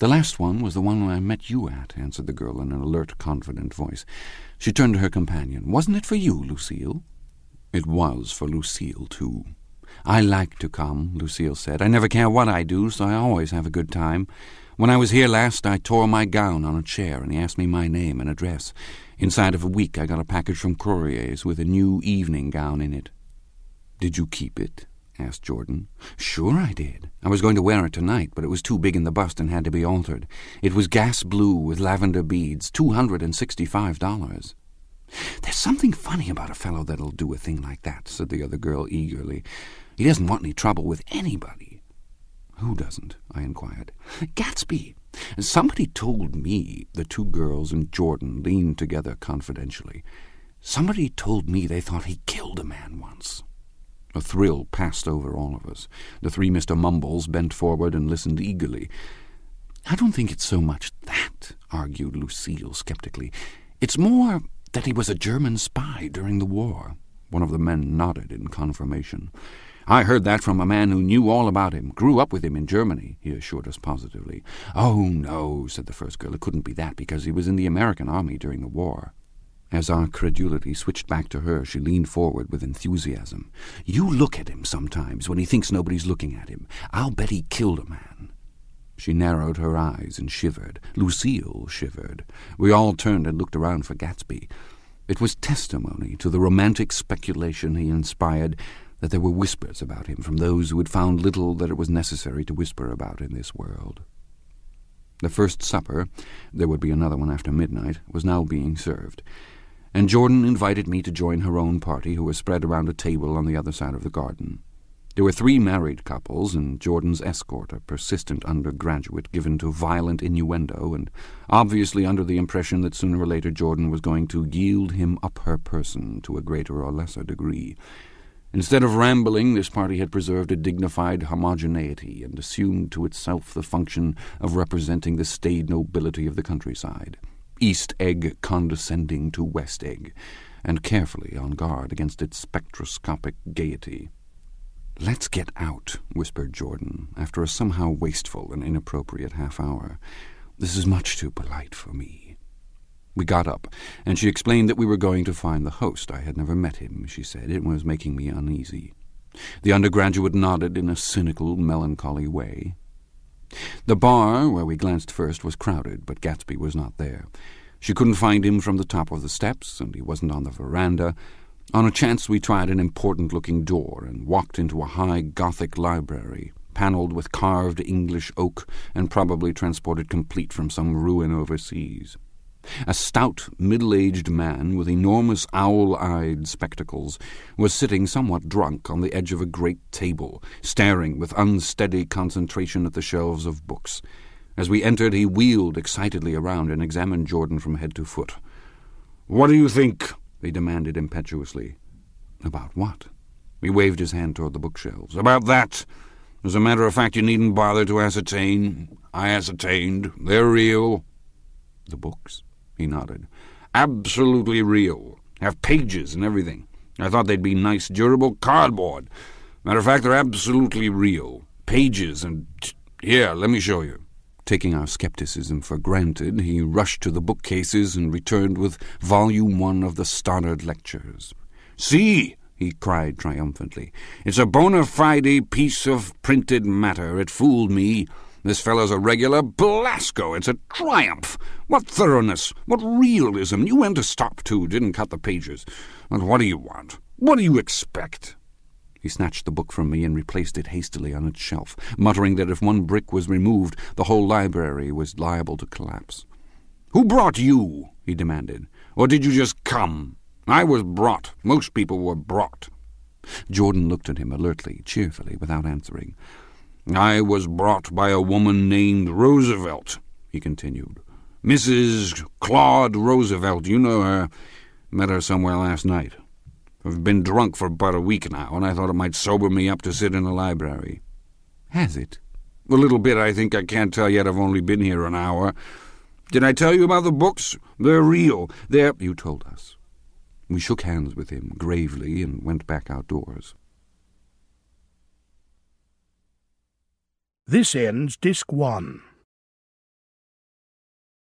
The last one was the one I met you at, answered the girl in an alert, confident voice. She turned to her companion. Wasn't it for you, Lucille? It was for Lucille, too. I like to come, Lucille said. I never care what I do, so I always have a good time. When I was here last, I tore my gown on a chair, and he asked me my name and address. Inside of a week, I got a package from Croirier's with a new evening gown in it. Did you keep it? Asked Jordan. Sure I did. I was going to wear it tonight, but it was too big in the bust and had to be altered. It was gas blue with lavender beads, two hundred and sixty-five dollars. There's something funny about a fellow that'll do a thing like that, said the other girl eagerly. He doesn't want any trouble with anybody. Who doesn't? I inquired. Gatsby. Somebody told me the two girls and Jordan leaned together confidentially. Somebody told me they thought he killed a man once. A thrill passed over all of us. The three Mr. Mumbles bent forward and listened eagerly. I don't think it's so much that, argued Lucille skeptically. It's more that he was a German spy during the war. One of the men nodded in confirmation. I heard that from a man who knew all about him, grew up with him in Germany, he assured us positively. Oh, no, said the first girl. It couldn't be that, because he was in the American army during the war. As our credulity switched back to her, she leaned forward with enthusiasm. You look at him sometimes when he thinks nobody's looking at him. I'll bet he killed a man. She narrowed her eyes and shivered. Lucille shivered. We all turned and looked around for Gatsby. It was testimony to the romantic speculation he inspired that there were whispers about him from those who had found little that it was necessary to whisper about in this world. The first supper, there would be another one after midnight, was now being served and Jordan invited me to join her own party, who was spread around a table on the other side of the garden. There were three married couples, and Jordan's escort, a persistent undergraduate given to violent innuendo, and obviously under the impression that sooner or later Jordan was going to yield him up her person to a greater or lesser degree. Instead of rambling, this party had preserved a dignified homogeneity and assumed to itself the function of representing the staid nobility of the countryside. East Egg condescending to West Egg, and carefully on guard against its spectroscopic gaiety. Let's get out, whispered Jordan, after a somehow wasteful and inappropriate half hour. This is much too polite for me. We got up, and she explained that we were going to find the host. I had never met him, she said. It was making me uneasy. The undergraduate nodded in a cynical, melancholy way. The bar, where we glanced first, was crowded, but Gatsby was not there. She couldn't find him from the top of the steps, and he wasn't on the veranda. On a chance, we tried an important-looking door and walked into a high Gothic library, panelled with carved English oak and probably transported complete from some ruin overseas. A stout, middle-aged man with enormous owl-eyed spectacles was sitting somewhat drunk on the edge of a great table, staring with unsteady concentration at the shelves of books. As we entered, he wheeled excitedly around and examined Jordan from head to foot. "'What do you think?' he demanded impetuously. "'About what?' He waved his hand toward the bookshelves. "'About that. As a matter of fact, you needn't bother to ascertain. I ascertained. They're real.' "'The books?' He nodded. Absolutely real. Have pages and everything. I thought they'd be nice, durable cardboard. Matter of fact, they're absolutely real. Pages and... Here, let me show you. Taking our skepticism for granted, he rushed to the bookcases and returned with Volume One of the Stoddard Lectures. See, he cried triumphantly, it's a bona fide piece of printed matter. It fooled me. This fellow's a regular Belasco. It's a triumph. What thoroughness! What realism! You went to stop, too, didn't cut the pages. But what do you want? What do you expect? He snatched the book from me and replaced it hastily on its shelf, muttering that if one brick was removed, the whole library was liable to collapse. Who brought you? he demanded. Or did you just come? I was brought. Most people were brought. Jordan looked at him alertly, cheerfully, without answering. I was brought by a woman named Roosevelt, he continued. Mrs. Claude Roosevelt, you know her. Met her somewhere last night. I've been drunk for about a week now, and I thought it might sober me up to sit in the library. Has it? A little bit, I think. I can't tell yet. I've only been here an hour. Did I tell you about the books? They're real. They're... You told us. We shook hands with him gravely and went back outdoors. This ends Disc 1.